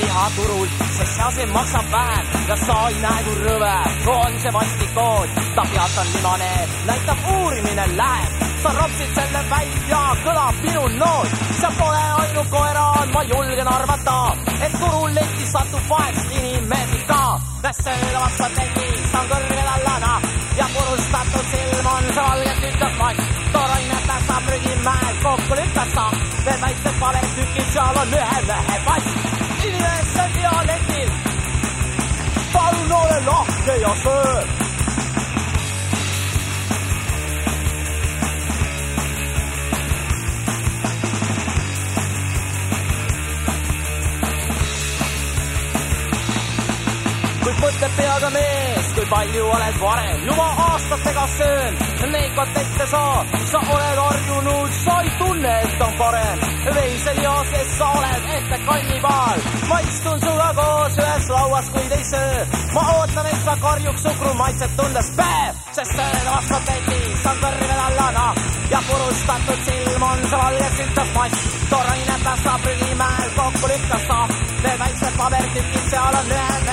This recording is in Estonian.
lihaturul, sest seal see maksab vähem ja sa ei näe, kui rõve on see vastikood. ta pealt on limane, näitab uurimine läheb, sa ropsid selle välja, kõlab minu noot. sa pole ainult koerad, ma julgen arvata, et turul letti satub vahest inimesi ka. sööda vastu tetis on kõrgel allana ja ole lahke ja söö kui mõtled peaga mees, kui palju oled varem juba aastatega söönud neid kotette sa, sa oled harjunud, sa ei tunne, et on parem. veiselihas, kes sa oled, ette kannibaal. ma istun sinuga koos lauas, kuid ei söö. ma ootan, et sa karjuks suhkru maitset tundes päev, sest sööda vastu tetis on kõrgel allana ja purustatud silm on see valge sütas mass. tooraine päästab prügimäel kokku lükkas sa, veel väiksed pabertükid, seal on ühe